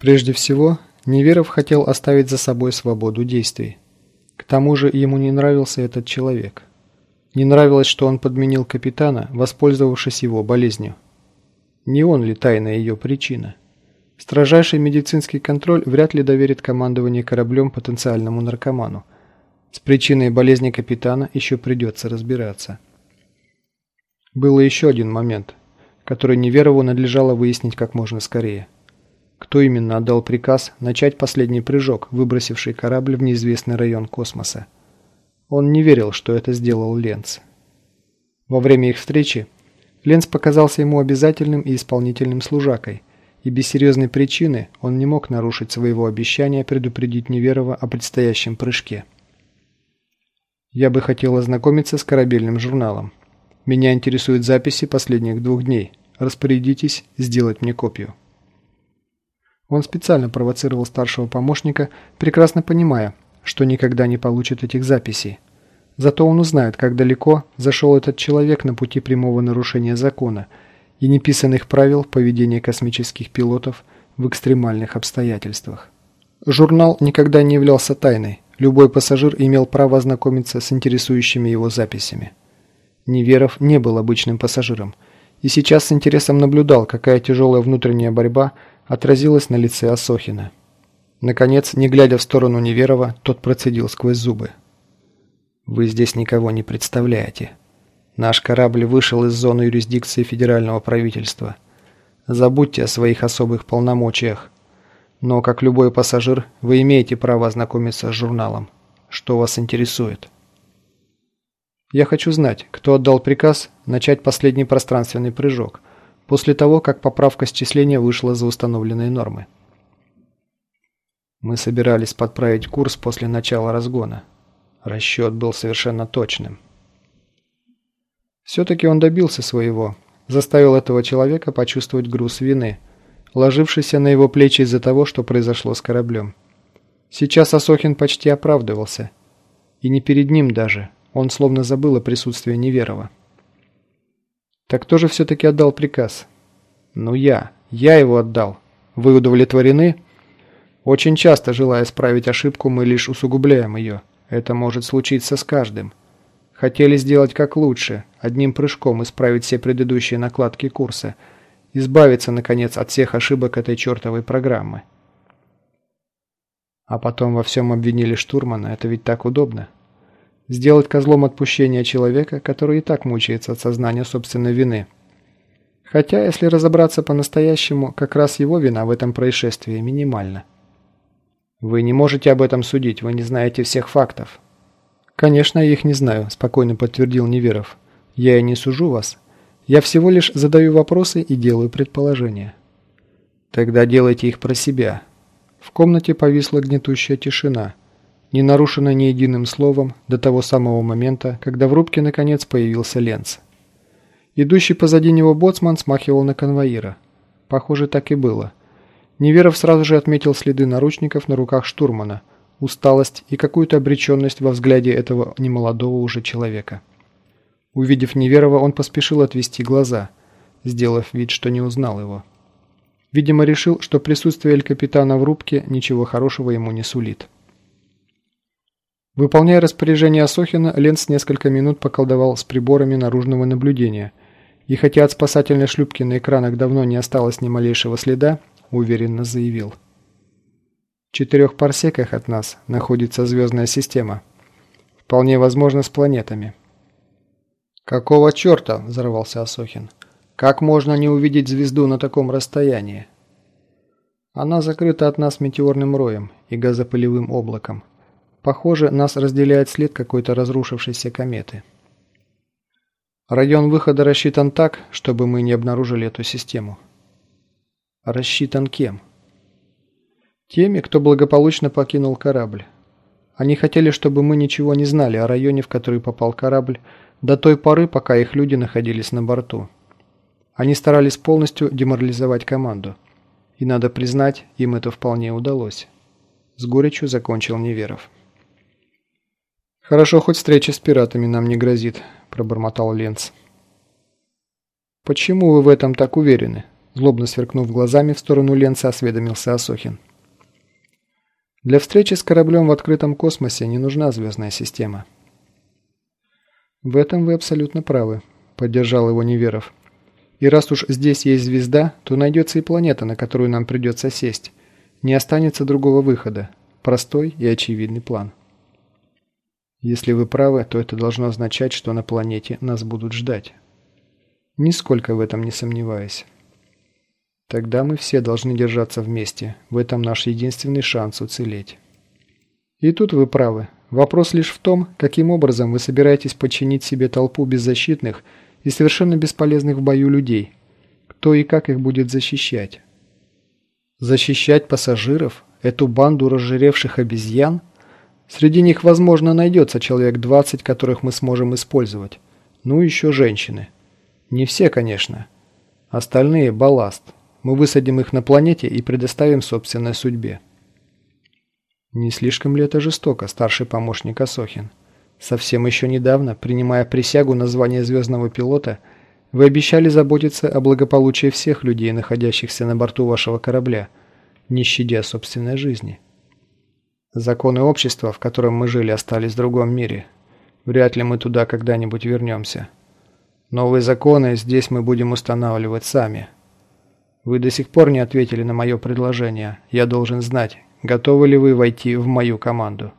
Прежде всего, Неверов хотел оставить за собой свободу действий. К тому же ему не нравился этот человек. Не нравилось, что он подменил капитана, воспользовавшись его болезнью. Не он ли тайная ее причина? Строжайший медицинский контроль вряд ли доверит командование кораблем потенциальному наркоману. С причиной болезни капитана еще придется разбираться. Был еще один момент, который Неверову надлежало выяснить как можно скорее – кто именно отдал приказ начать последний прыжок, выбросивший корабль в неизвестный район космоса. Он не верил, что это сделал Ленц. Во время их встречи Ленц показался ему обязательным и исполнительным служакой, и без серьезной причины он не мог нарушить своего обещания предупредить Неверова о предстоящем прыжке. «Я бы хотел ознакомиться с корабельным журналом. Меня интересуют записи последних двух дней. Распорядитесь сделать мне копию». Он специально провоцировал старшего помощника, прекрасно понимая, что никогда не получит этих записей. Зато он узнает, как далеко зашел этот человек на пути прямого нарушения закона и неписанных правил поведения космических пилотов в экстремальных обстоятельствах. Журнал никогда не являлся тайной. Любой пассажир имел право ознакомиться с интересующими его записями. Неверов не был обычным пассажиром и сейчас с интересом наблюдал, какая тяжелая внутренняя борьба – отразилось на лице Асохина. Наконец, не глядя в сторону Неверова, тот процедил сквозь зубы. «Вы здесь никого не представляете. Наш корабль вышел из зоны юрисдикции федерального правительства. Забудьте о своих особых полномочиях. Но, как любой пассажир, вы имеете право ознакомиться с журналом. Что вас интересует?» «Я хочу знать, кто отдал приказ начать последний пространственный прыжок», после того, как поправка счисления вышла за установленные нормы. Мы собирались подправить курс после начала разгона. Расчет был совершенно точным. Все-таки он добился своего, заставил этого человека почувствовать груз вины, ложившийся на его плечи из-за того, что произошло с кораблем. Сейчас Асохин почти оправдывался. И не перед ним даже, он словно забыл о присутствии Неверова. Так кто же все-таки отдал приказ? Ну я. Я его отдал. Вы удовлетворены? Очень часто, желая исправить ошибку, мы лишь усугубляем ее. Это может случиться с каждым. Хотели сделать как лучше, одним прыжком исправить все предыдущие накладки курса, избавиться, наконец, от всех ошибок этой чертовой программы. А потом во всем обвинили штурмана, это ведь так удобно. Сделать козлом отпущения человека, который и так мучается от сознания собственной вины. Хотя, если разобраться по-настоящему, как раз его вина в этом происшествии минимальна. Вы не можете об этом судить, вы не знаете всех фактов. Конечно, я их не знаю, спокойно подтвердил Неверов. Я и не сужу вас. Я всего лишь задаю вопросы и делаю предположения. Тогда делайте их про себя. В комнате повисла гнетущая тишина – не нарушено ни единым словом до того самого момента, когда в рубке наконец появился Ленц. Идущий позади него боцман смахивал на конвоира. Похоже, так и было. Неверов сразу же отметил следы наручников на руках штурмана, усталость и какую-то обреченность во взгляде этого немолодого уже человека. Увидев Неверова, он поспешил отвести глаза, сделав вид, что не узнал его. Видимо, решил, что присутствие эль-капитана в рубке ничего хорошего ему не сулит. Выполняя распоряжение Асохина, Ленц несколько минут поколдовал с приборами наружного наблюдения, и хотя от спасательной шлюпки на экранах давно не осталось ни малейшего следа, уверенно заявил. В четырех парсеках от нас находится звездная система. Вполне возможно, с планетами. «Какого черта?» – взорвался Асохин. «Как можно не увидеть звезду на таком расстоянии?» «Она закрыта от нас метеорным роем и газопылевым облаком», Похоже, нас разделяет след какой-то разрушившейся кометы. Район выхода рассчитан так, чтобы мы не обнаружили эту систему. Рассчитан кем? Теми, кто благополучно покинул корабль. Они хотели, чтобы мы ничего не знали о районе, в который попал корабль, до той поры, пока их люди находились на борту. Они старались полностью деморализовать команду. И надо признать, им это вполне удалось. С горечью закончил Неверов. «Хорошо, хоть встреча с пиратами нам не грозит», – пробормотал Ленц. «Почему вы в этом так уверены?» – Злобно сверкнув глазами в сторону Ленца, осведомился Асохин. Для встречи с кораблем в открытом космосе не нужна звездная система. В этом вы абсолютно правы, поддержал его Неверов. И раз уж здесь есть звезда, то найдется и планета, на которую нам придется сесть. Не останется другого выхода. Простой и очевидный план. Если вы правы, то это должно означать, что на планете нас будут ждать. Нисколько в этом не сомневаюсь. Тогда мы все должны держаться вместе. В этом наш единственный шанс уцелеть. И тут вы правы. Вопрос лишь в том, каким образом вы собираетесь подчинить себе толпу беззащитных и совершенно бесполезных в бою людей. Кто и как их будет защищать? Защищать пассажиров? Эту банду разжиревших обезьян? Среди них, возможно, найдется человек 20, которых мы сможем использовать. Ну, еще женщины. Не все, конечно. Остальные – балласт. Мы высадим их на планете и предоставим собственной судьбе. Не слишком ли это жестоко, старший помощник Асохин? Совсем еще недавно, принимая присягу на звание звездного пилота, вы обещали заботиться о благополучии всех людей, находящихся на борту вашего корабля, не щадя собственной жизни. Законы общества, в котором мы жили, остались в другом мире. Вряд ли мы туда когда-нибудь вернемся. Новые законы здесь мы будем устанавливать сами. Вы до сих пор не ответили на мое предложение. Я должен знать, готовы ли вы войти в мою команду.